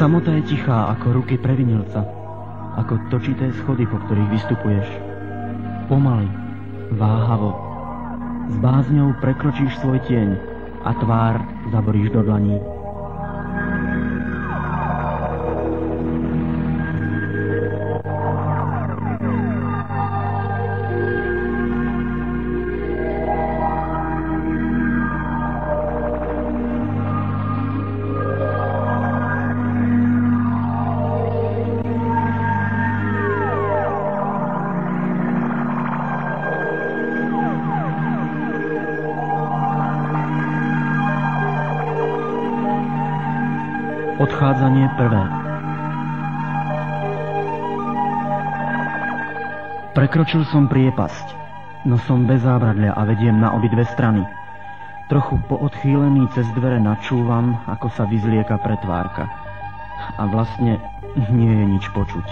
Samota je tichá ako ruky previnilca, ako točité schody, po ktorých vystupuješ. Pomaly, váhavo, s bázňou prekročíš svoj tieň a tvár zaboríš do dlaní. Prvé Prekročil som priepasť, no som bez zábradlia a vediem na obidve strany. Trochu poodchýlený cez dvere načúvam, ako sa vyzlieka pretvárka. A vlastne nie je nič počuť.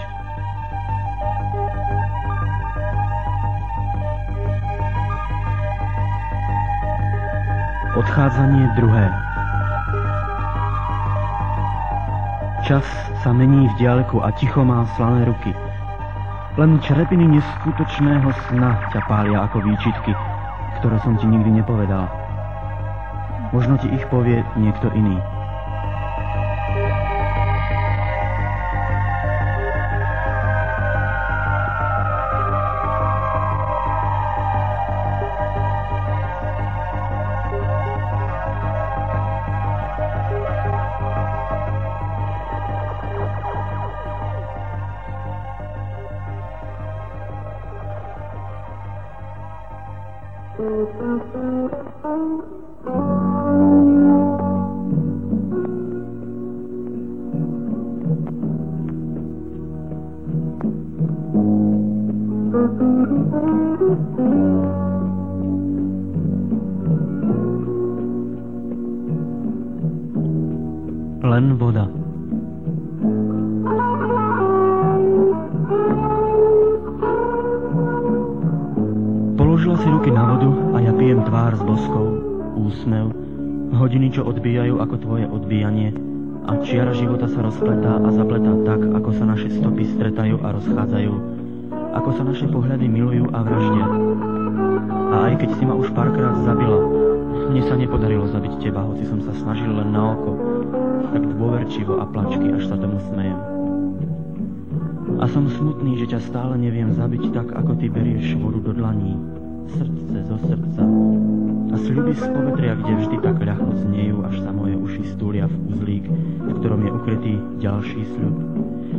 Odchádzanie druhé. Čas sa mení v dialeku a ticho má slané ruky. Len črepiny neskutočného sna ťa pália ako výčitky, ktoré som ti nikdy nepovedal. Možno ti ich povie niekto iný. Len voda. Položila si ruky na vodu a ja pijem tvár s boskou, úsmev, hodiny, čo odbijajú ako tvoje odbijanie a čiara života sa rozpletá a zapletá tak, ako sa naše stopy stretajú a rozchádzajú, ako sa naše pohľady milujú a vraždia. A aj keď si ma už párkrát zabila, mne sa nepodarilo zabiť teba, hoci som sa snažil len na oko, tak dôverčivo a plačky, až sa tomu smejem. A som smutný, že ťa stále neviem zabiť tak, ako ty berieš vodu do dlaní, srdce zo srdca. A sľuby z povetria, kde vždy tak ľahko znejú, až sa moje uši stúlia v uzlík, v ktorom je ukrytý ďalší sľub.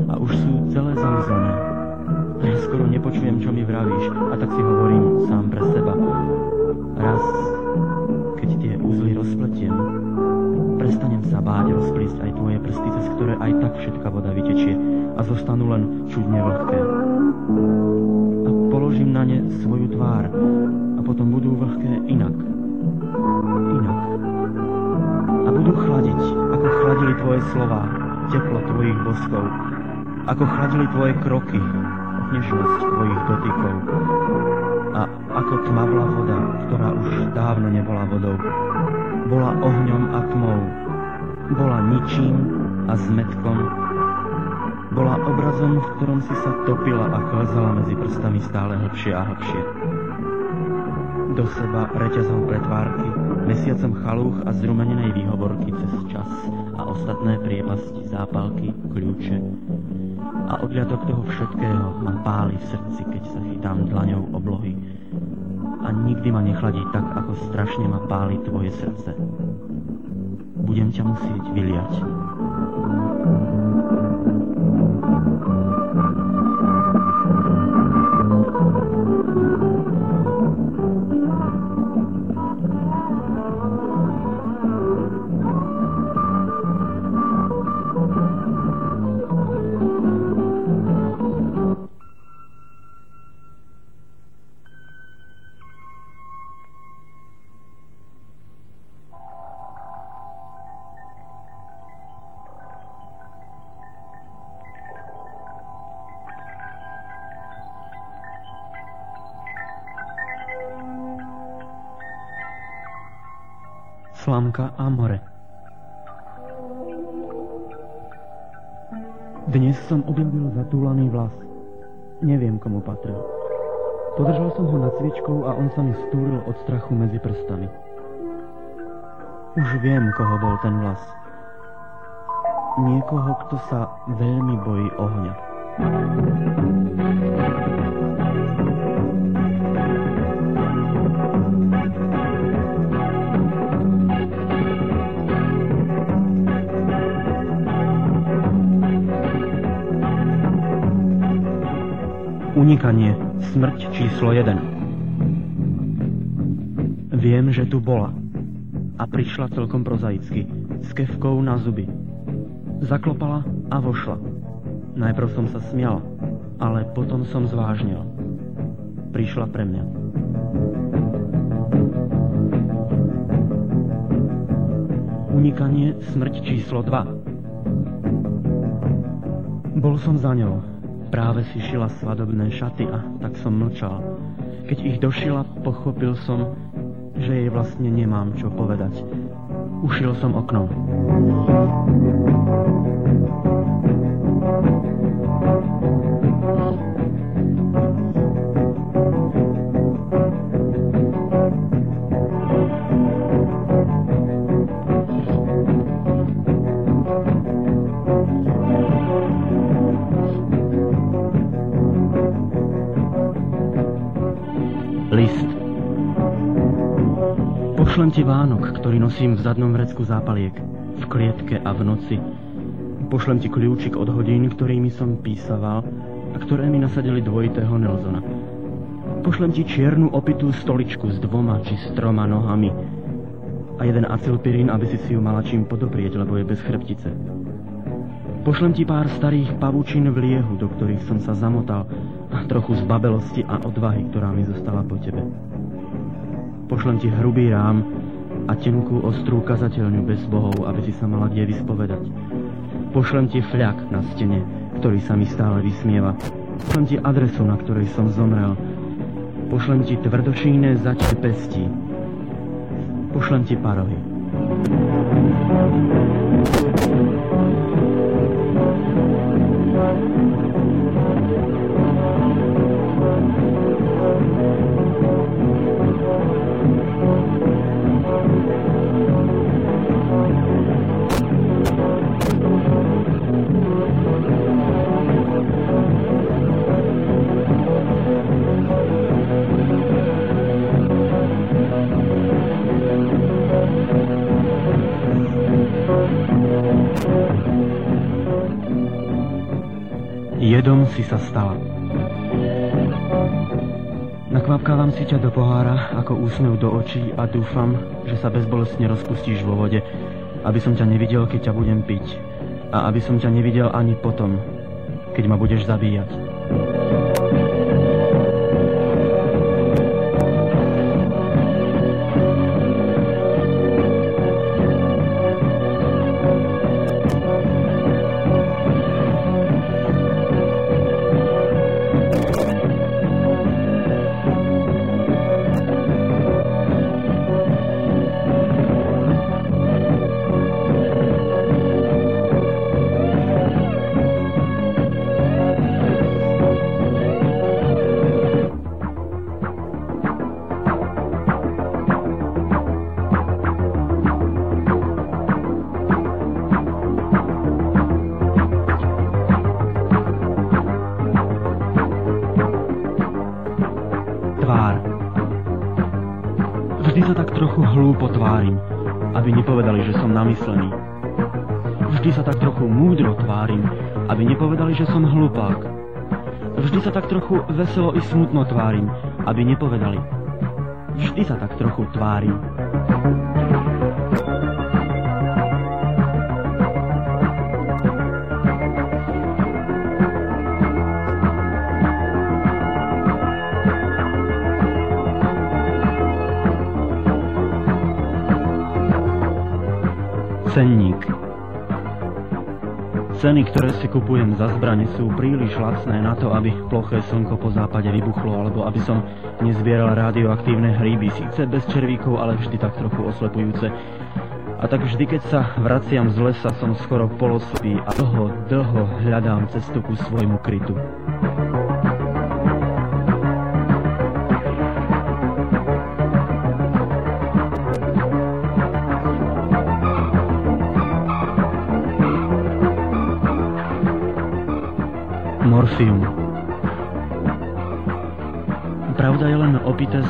A už sú celé zamyslené. Ja skoro nepočujem, čo mi vravíš, a tak si hovorím sám pre seba. Raz, keď tie uzly rozpletiem, prestanem sa báť rozplísť aj tvoje prsty, cez ktoré aj tak všetka voda vytečie a zostanú len čudne vlhké. A položím na ne svoju tvár a potom budú vlhké inak inak. A budú chladiť, ako chladili tvoje slova, teplo tvojich boskov, ako chladili tvoje kroky, nežnosť tvojich dotykov. A ako tmavla voda, ktorá už dávno nebola vodou, bola ohňom a tmou, bola ničím a zmetkom, bola obrazom, v ktorom si sa topila a klzala medzi prstami stále hlbšie a hlbšie. Do seba reťazom pretvárky, mesiacom chalúch a zrumenenej výhovorky cez čas a ostatné priepasti, zápalky, kľúče. A odliatok toho všetkého ma páli v srdci, keď sa chytám dlaňou oblohy. A nikdy ma nechladí tak, ako strašne ma páli tvoje srdce. Budem ťa musieť vyliať. Slamka a more. Dnes som objavil zatúlaný vlas. Neviem, komu patril. Podržal som ho nad sviečkou a on sa mi stúril od strachu medzi prstami. Už viem, koho bol ten vlas. Niekoho, kto sa veľmi bojí ohňa. Unikanie. Smrť číslo 1. Viem, že tu bola. A prišla celkom prozaicky. S kevkou na zuby. Zaklopala a vošla. Najprv som sa smial, ale potom som zvážnil. Prišla pre mňa. Unikanie, smrť číslo 2. Bol som za ňou, Práve si šila svadobné šaty a tak som mlčal. Keď ich došila, pochopil som, že jej vlastne nemám čo povedať. Ušiel som oknom. Pošlem ti Vánok, ktorý nosím v zadnom vrecku zápaliek, v klietke a v noci. Pošlem ti kľúčik od hodín, ktorými som písaval a ktoré mi nasadili dvojitého Nelsona. Pošlem ti čiernu opitú stoličku s dvoma či s troma nohami a jeden acylpirín, aby si si ju mala čím podoprieť, lebo je bez chrbtice. Pošlem ti pár starých pavučín v liehu, do ktorých som sa zamotal trochu zbabelosti a odvahy, ktorá mi zostala po tebe. Pošlem ti hrubý rám a tenkú ostrú kazateľňu bez bohov, aby si sa mala kde vyspovedať. Pošlem ti fľak na stene, ktorý sa mi stále vysmieva. Pošlem ti adresu, na ktorej som zomrel. Pošlem ti tvrdošíne zaťte pestí. Pošlem ti parohy. Ako úsmev do očí a dúfam, že sa bezbolestne rozpustíš vo vode, aby som ťa nevidel, keď ťa budem piť a aby som ťa nevidel ani potom, keď ma budeš zabíjať. Sa tak trochu veselo i smutno tvárim, aby nepovedali. Vždy sa tak trochu tvárim. Cenník Ceny, ktoré si kupujem za zbrane, sú príliš lacné na to, aby ploché slnko po západe vybuchlo, alebo aby som nezbieral radioaktívne hríby, síce bez červíkov, ale vždy tak trochu oslepujúce. A tak vždy, keď sa vraciam z lesa, som skoro polospý a dlho, dlho hľadám cestu ku svojmu krytu.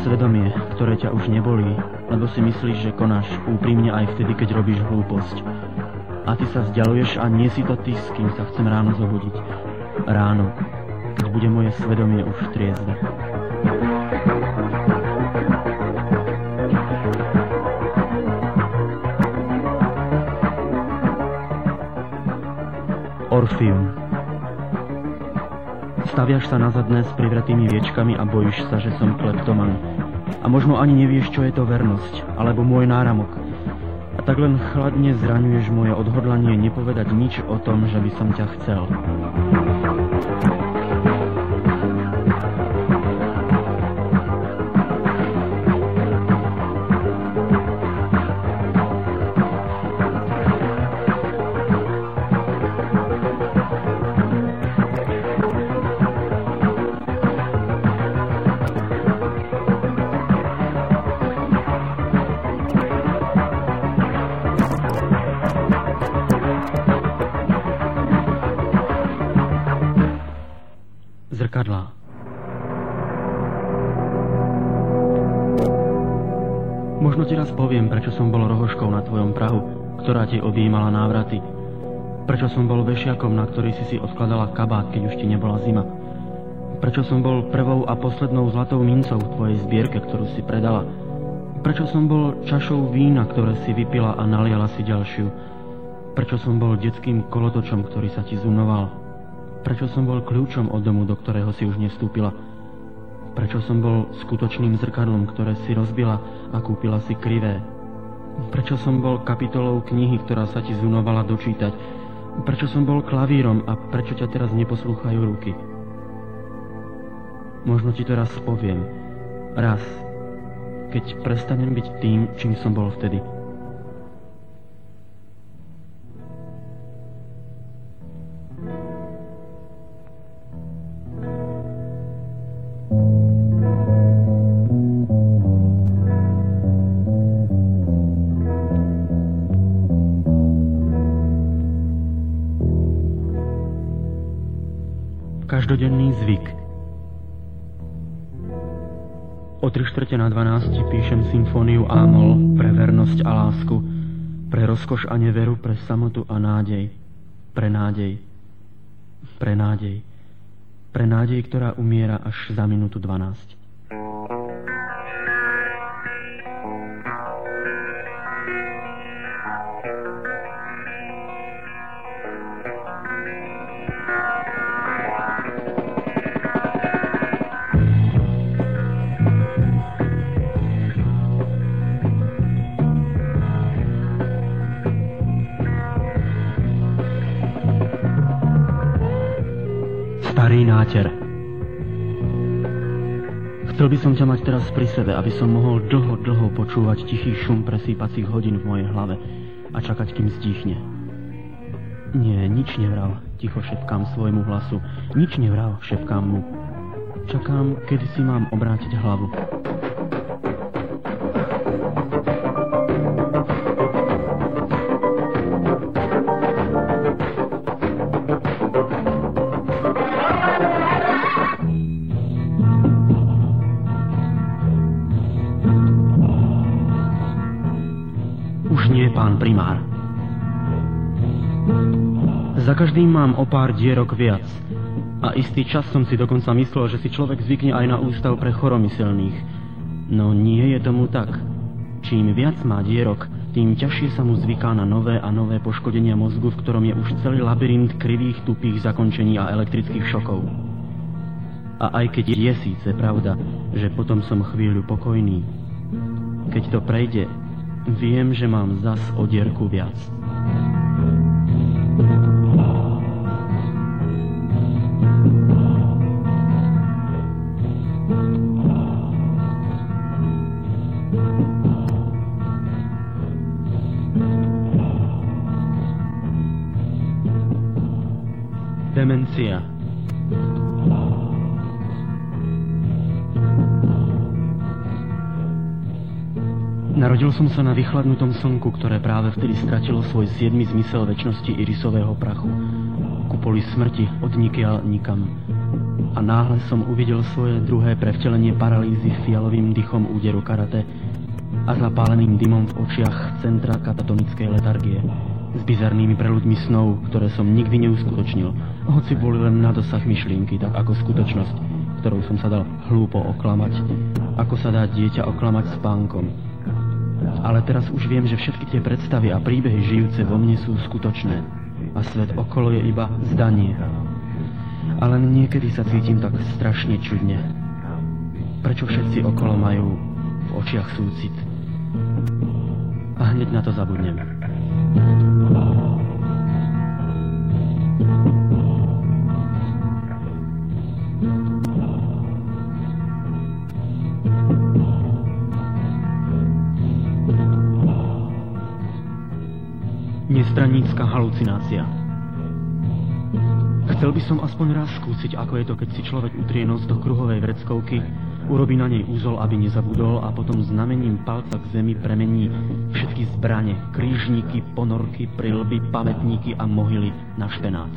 Svedomie, ktoré ťa už nebolí, lebo si myslíš, že konáš úprimne aj vtedy, keď robíš hlúposť. A ty sa vzdialuješ a nie si to ty, s kým sa chcem ráno zobudiť. Ráno, keď bude moje svedomie už triezve. Orfium. Staviaš sa na zadné s privretými viečkami a bojíš sa, že som kleptoman. A možno ani nevieš, čo je to vernosť, alebo môj náramok. A tak len chladne zraňuješ moje odhodlanie nepovedať nič o tom, že by som ťa chcel. Som bol vešiakom, na ktorý si si odkladala kabát, keď už ti nebola zima. Prečo som bol prvou a poslednou zlatou mincov v tvojej zbierke, ktorú si predala. Prečo som bol čašou vína, ktoré si vypila a naliala si ďalšiu. Prečo som bol detským kolotočom, ktorý sa ti zunoval Prečo som bol kľúčom od domu, do ktorého si už nestúpila? Prečo som bol skutočným zrkadlom, ktoré si rozbila a kúpila si krivé? Prečo som bol kapitolou knihy, ktorá sa ti zunovala dočítať? Prečo som bol klavírom a prečo ťa teraz neposlúchajú ruky? Možno ti to raz poviem. Raz. Keď prestanem byť tým, čím som bol vtedy. O tri štvrte na 12 píšem symfóniu Ámol pre vernosť a lásku, pre rozkoš a neveru, pre samotu a nádej, pre nádej, pre nádej, pre nádej, ktorá umiera až za minútu 12. starý náter. Chcel by som ťa mať teraz pri sebe, aby som mohol dlho, dlho počúvať tichý šum presýpacích hodín v mojej hlave a čakať, kým zdýchne. Nie, nič nevral, ticho šepkám svojmu hlasu. Nič nevral, šepkám mu. Čakám, kedy si mám obrátiť hlavu. Každým mám o pár dierok viac. A istý čas som si dokonca myslel, že si človek zvykne aj na ústav pre choromyselných. No nie je tomu tak. Čím viac má dierok, tým ťažšie sa mu zvyká na nové a nové poškodenia mozgu, v ktorom je už celý labyrint krivých, tupých zakončení a elektrických šokov. A aj keď je síce pravda, že potom som chvíľu pokojný, keď to prejde, Viem, že mám zas o dierku viac. Demencia. Narodil som sa na vychladnutom slnku, ktoré práve vtedy stratilo svoj siedmy zmysel väčšnosti irisového prachu. Kupoli smrti od nikiaľ nikam. A náhle som uvidel svoje druhé prevtelenie paralýzy fialovým dychom úderu karate a zapáleným dymom v očiach centra katatonickej letargie s bizarnými preľudmi snov, ktoré som nikdy neuskutočnil, hoci boli len na dosah myšlienky, tak ako skutočnosť, ktorou som sa dal hlúpo oklamať, ako sa dá dieťa oklamať spánkom, ale teraz už viem, že všetky tie predstavy a príbehy žijúce vo mne sú skutočné a svet okolo je iba zdanie. Ale niekedy sa cítim tak strašne čudne. Prečo všetci okolo majú v očiach súcit? A hneď na to zabudnem. Nestranícka halucinácia. Chcel by som aspoň raz skúsiť, ako je to, keď si človek utrie nos do kruhovej vreckovky, urobí na nej úzol, aby nezabudol a potom znamením palca k zemi premení všetky zbrane, krížniky, ponorky, prilby, pamätníky a mohyly na špenát.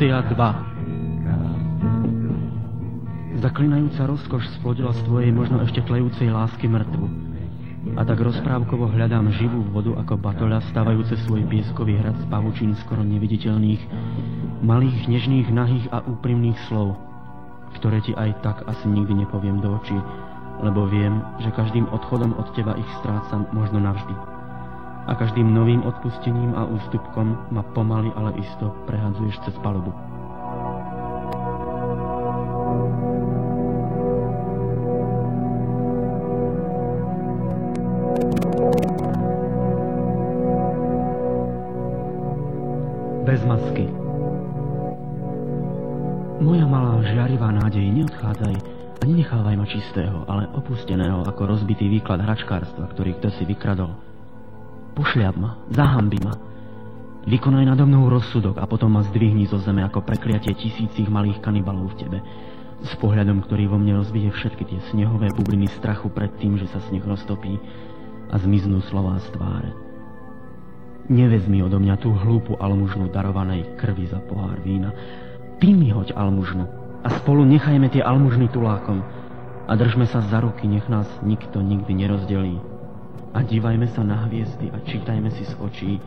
Defenestrácia 2 Zaklinajúca rozkoš splodila z tvojej možno ešte tlejúcej lásky mŕtvu. A tak rozprávkovo hľadám živú vodu ako batoľa stavajúce svoj pieskový hrad z pavučín skoro neviditeľných, malých, nežných, nahých a úprimných slov, ktoré ti aj tak asi nikdy nepoviem do očí, lebo viem, že každým odchodom od teba ich strácam možno navždy a každým novým odpustením a ústupkom ma pomaly, ale isto prehadzuješ cez palubu. Bez masky. Moja malá žiarivá nádej, neodchádzaj a nenechávaj ma čistého, ale opusteného ako rozbitý výklad hračkárstva, ktorý kto si vykradol Pošliap ma, zahambi ma. Vykonaj nado mnou rozsudok a potom ma zdvihni zo zeme ako prekliatie tisícich malých kanibalov v tebe. S pohľadom, ktorý vo mne rozbije všetky tie snehové bubliny strachu pred tým, že sa sneh roztopí a zmiznú slová z tváre. Nevezmi odo mňa tú hlúpu almužnu darovanej krvi za pohár vína. Ty mi hoď almužnu a spolu nechajme tie almužny tulákom a držme sa za ruky, nech nás nikto nikdy nerozdelí a dívajme sa na hviezdy a čítajme si z očí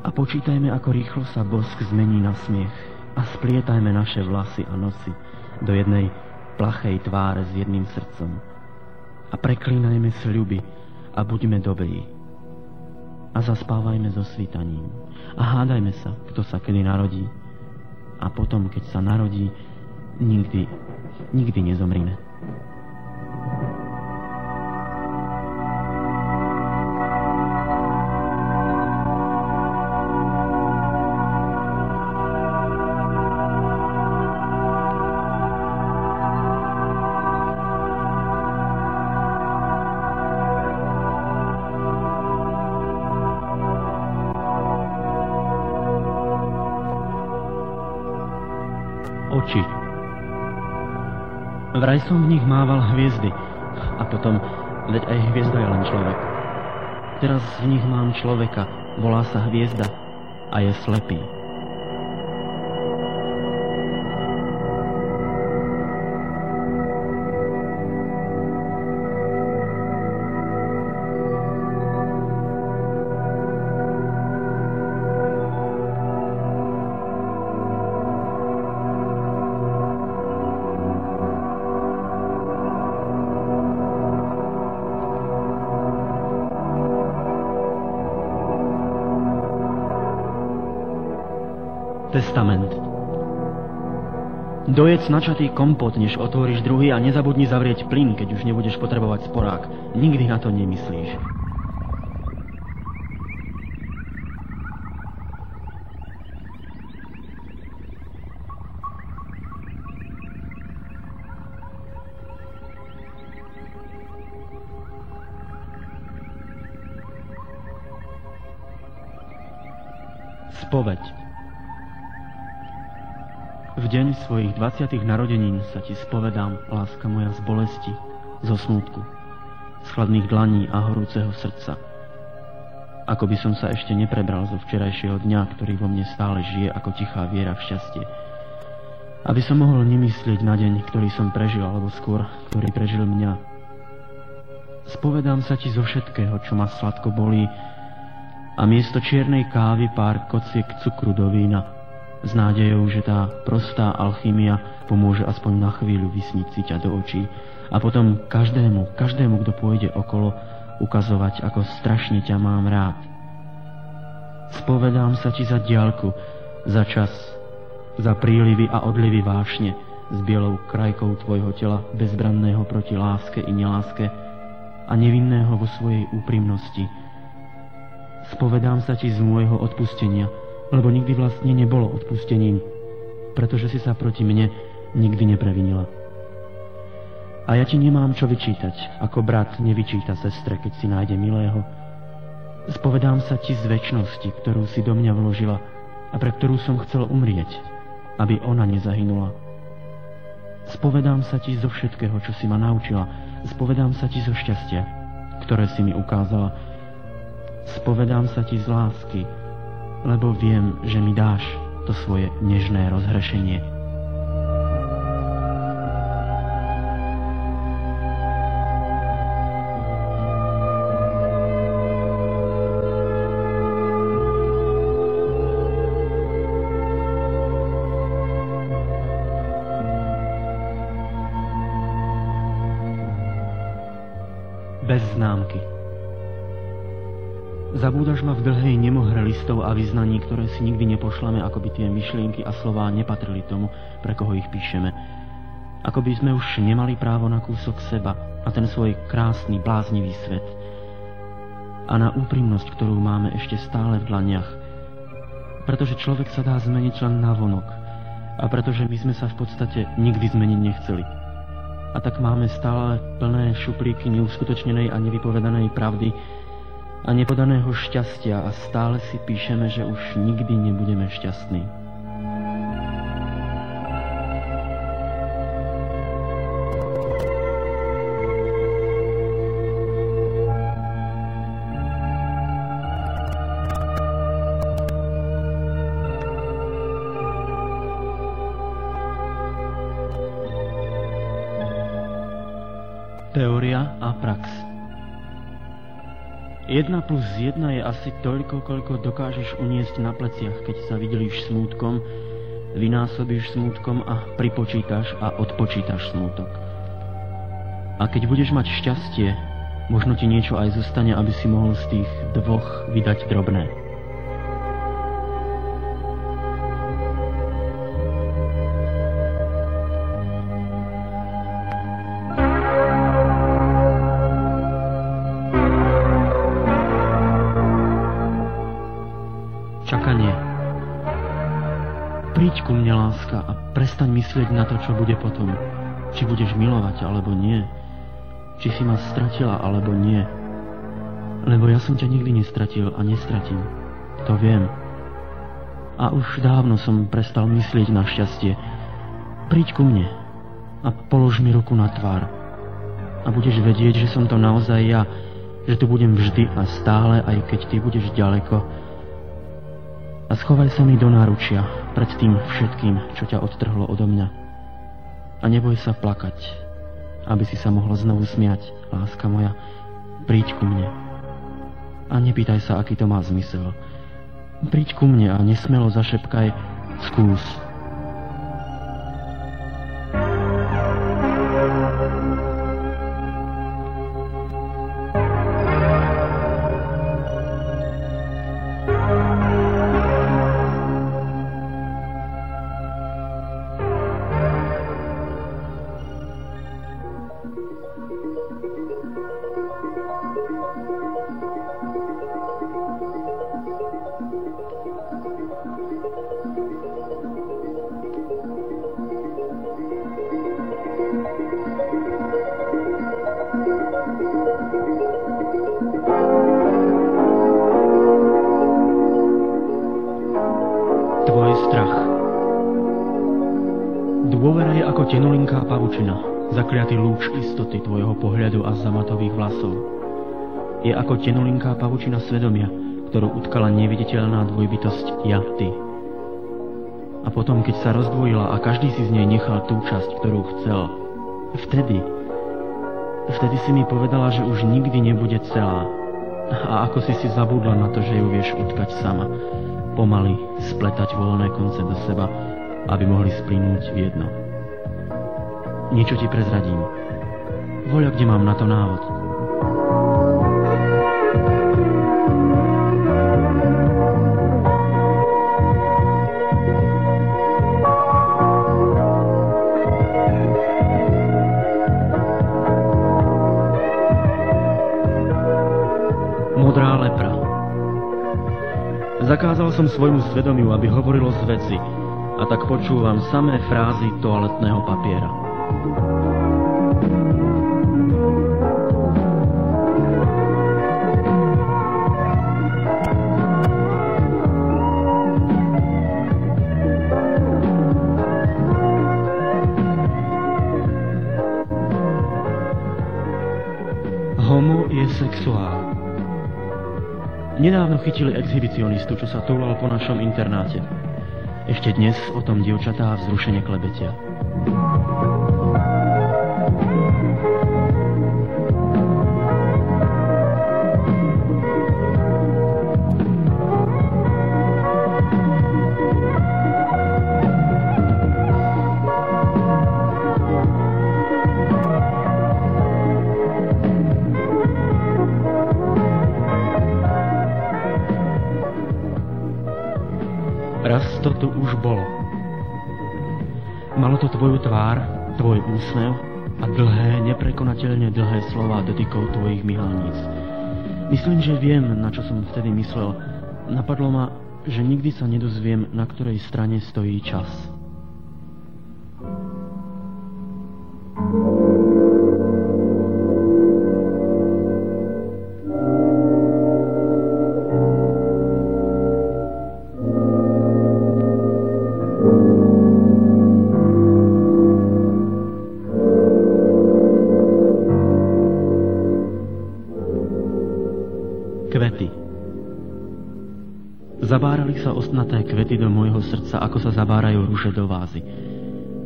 a počítajme, ako rýchlo sa bosk zmení na smiech. A splietajme naše vlasy a nosy do jednej plachej tváre s jedným srdcom. A preklínajme sľuby a buďme dobrí. A zaspávajme so svítaním. A hádajme sa, kto sa kedy narodí. A potom, keď sa narodí, nikdy, nikdy nezomrime. Vraj som v nich mával hviezdy. A potom, veď aj hviezda je len človek. Teraz v nich mám človeka, volá sa hviezda a je slepý. Testament Dojec načatý kompot, než otvoríš druhý a nezabudni zavrieť plyn, keď už nebudeš potrebovať sporák. Nikdy na to nemyslíš. Spoveď V deň svojich 20. narodenín sa ti spovedám, láska moja, z bolesti, zo smútku, z chladných dlaní a horúceho srdca. Ako by som sa ešte neprebral zo včerajšieho dňa, ktorý vo mne stále žije ako tichá viera v šťastie. Aby som mohol nemyslieť na deň, ktorý som prežil, alebo skôr, ktorý prežil mňa. Spovedám sa ti zo všetkého, čo ma sladko bolí, a miesto čiernej kávy pár kociek cukru do vína s nádejou, že tá prostá alchymia pomôže aspoň na chvíľu vysniť si ťa do očí a potom každému, každému, kto pôjde okolo, ukazovať, ako strašne ťa mám rád. Spovedám sa ti za diálku, za čas, za prílivy a odlivy vášne s bielou krajkou tvojho tela bezbranného proti láske i neláske a nevinného vo svojej úprimnosti – Spovedám sa ti z môjho odpustenia, lebo nikdy vlastne nebolo odpustením, pretože si sa proti mne nikdy neprevinila. A ja ti nemám čo vyčítať, ako brat nevyčíta sestre, keď si nájde milého. Spovedám sa ti z väčšnosti, ktorú si do mňa vložila a pre ktorú som chcel umrieť, aby ona nezahynula. Spovedám sa ti zo všetkého, čo si ma naučila. Spovedám sa ti zo šťastia, ktoré si mi ukázala, spovedám sa ti z lásky, lebo viem, že mi dáš to svoje nežné rozhrešenie. Zabúdaš ma v dlhej nemohre listov a vyznaní, ktoré si nikdy nepošlame, ako by tie myšlienky a slová nepatrili tomu, pre koho ich píšeme. Ako by sme už nemali právo na kúsok seba, na ten svoj krásny, bláznivý svet. A na úprimnosť, ktorú máme ešte stále v dlaniach. Pretože človek sa dá zmeniť len na vonok. A pretože my sme sa v podstate nikdy zmeniť nechceli. A tak máme stále plné šuplíky neuskutočnenej a nevypovedanej pravdy, a nepodaného šťastia a stále si píšeme, že už nikdy nebudeme šťastní. 1 plus 1 je asi toľko, koľko dokážeš uniesť na pleciach, keď sa vydelíš smútkom, vynásobíš smútkom a pripočítaš a odpočítaš smútok. A keď budeš mať šťastie, možno ti niečo aj zostane, aby si mohol z tých dvoch vydať drobné. Prestaň myslieť na to, čo bude potom. Či budeš milovať, alebo nie. Či si ma stratila, alebo nie. Lebo ja som ťa nikdy nestratil a nestratím. To viem. A už dávno som prestal myslieť na šťastie. Príď ku mne a polož mi ruku na tvár. A budeš vedieť, že som to naozaj ja, že tu budem vždy a stále, aj keď ty budeš ďaleko. A schovaj sa mi do náručia, pred tým všetkým, čo ťa odtrhlo odo mňa. A neboj sa plakať, aby si sa mohla znovu smiať, láska moja. Príď ku mne. A nepýtaj sa, aký to má zmysel. Príď ku mne a nesmelo zašepkaj skús. Tenulinká pavučina svedomia, ktorú utkala neviditeľná dvojbytosť ja, ty. A potom, keď sa rozdvojila a každý si z nej nechal tú časť, ktorú chcel, vtedy, vtedy si mi povedala, že už nikdy nebude celá. A ako si si zabudla na to, že ju vieš utkať sama, pomaly spletať voľné konce do seba, aby mohli splínuť v jedno. Niečo ti prezradím. Voľa, kde mám na to návod. Zakázal som svojmu svedomiu, aby hovorilo z veci, a tak počúvam samé frázy toaletného papiera. Homo je sexuál. Nedávno chytili exhibicionistu, čo sa túlal po našom internáte. Ešte dnes o tom dievčatá vzrušene klebetia. Tvoju tvár, tvoj úsmev a dlhé, neprekonateľne dlhé slova dotykov tvojich myhalníc. Myslím, že viem, na čo som vtedy myslel. Napadlo ma, že nikdy sa nedozviem, na ktorej strane stojí čas. Sa ostnaté kvety do môjho srdca, ako sa zabárajú rúže do vázy.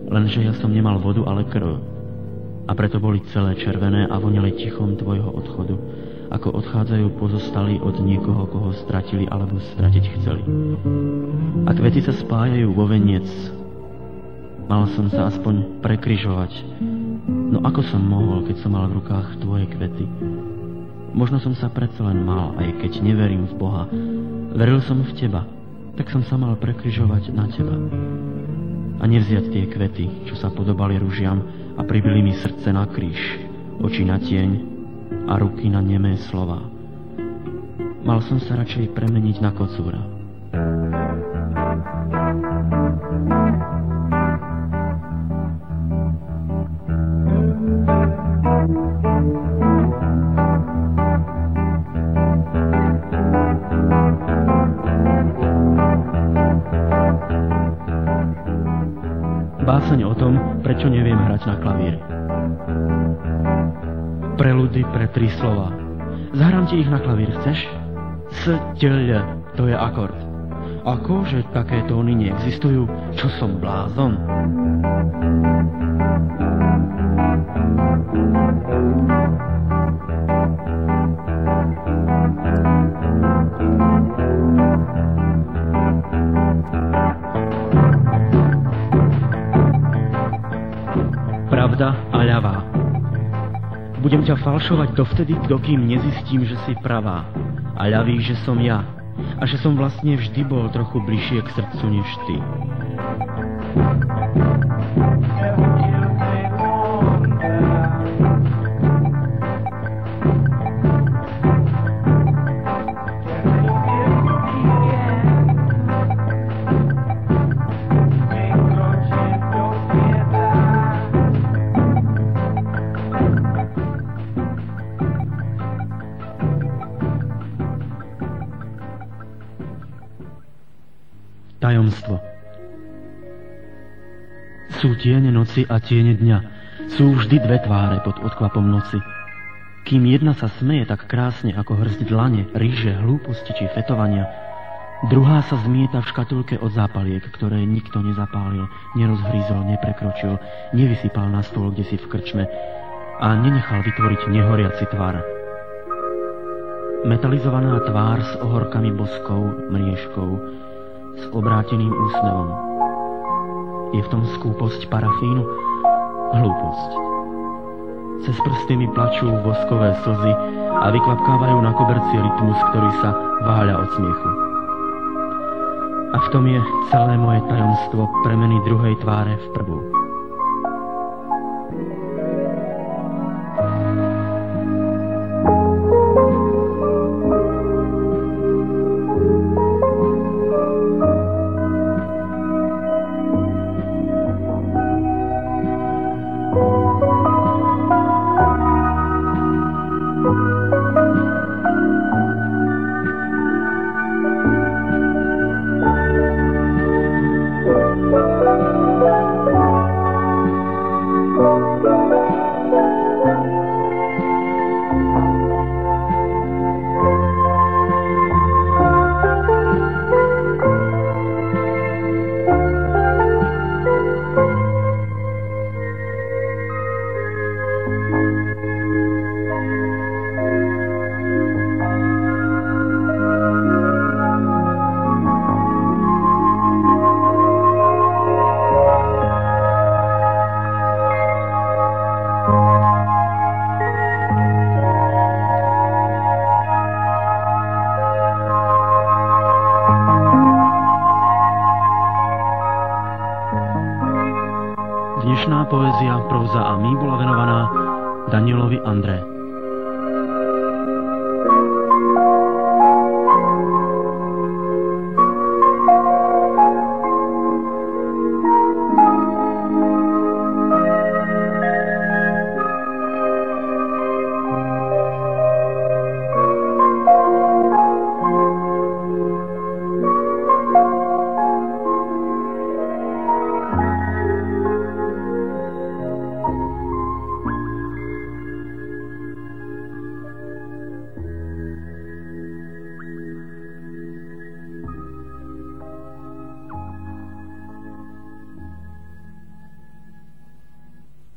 Lenže ja som nemal vodu, ale krv. A preto boli celé červené a vonili tichom tvojho odchodu, ako odchádzajú pozostali od niekoho, koho stratili alebo stratiť chceli. A kvety sa spájajú vo veniec. Mal som sa aspoň prekryžovať. No ako som mohol, keď som mal v rukách tvoje kvety? Možno som sa predsa len mal, aj keď neverím v Boha. Veril som v teba, tak som sa mal prekryžovať na teba. A nevziať tie kvety, čo sa podobali ružiam a pribili mi srdce na kríž, oči na tieň a ruky na nemé slova. Mal som sa radšej premeniť na kocúra. Báseň o prečo neviem hrať na klavíri. Preludy pre tri slova. Zahrám ti ich na klavír, chceš? S, ťľ, to je akord. Ako, že také tóny neexistujú? Čo som blázon? Pravda a ľavá. Budem ťa falšovať dovtedy, dokým nezistím, že si pravá. A ľavý, že som ja. A že som vlastne vždy bol trochu bližšie k srdcu než ty. Z noci a tiene dňa. Sú vždy dve tváre pod odkvapom noci. Kým jedna sa smeje tak krásne ako hrzť dlane, ríže, hlúposti či fetovania, druhá sa zmieta v škatulke od zápaliek, ktoré nikto nezapálil, nerozhrízol, neprekročil, nevysypal na stôl, kde si v krčme a nenechal vytvoriť nehoriaci tvár. Metalizovaná tvár s ohorkami boskov, mriežkou, s obráteným úsmevom. Je v tom skúposť parafínu? Hlúposť. Cez prsty mi plačú voskové slzy a vykvapkávajú na koberci rytmus, ktorý sa váľa od smiechu. A v tom je celé moje tajomstvo premeny druhej tváre v prvú.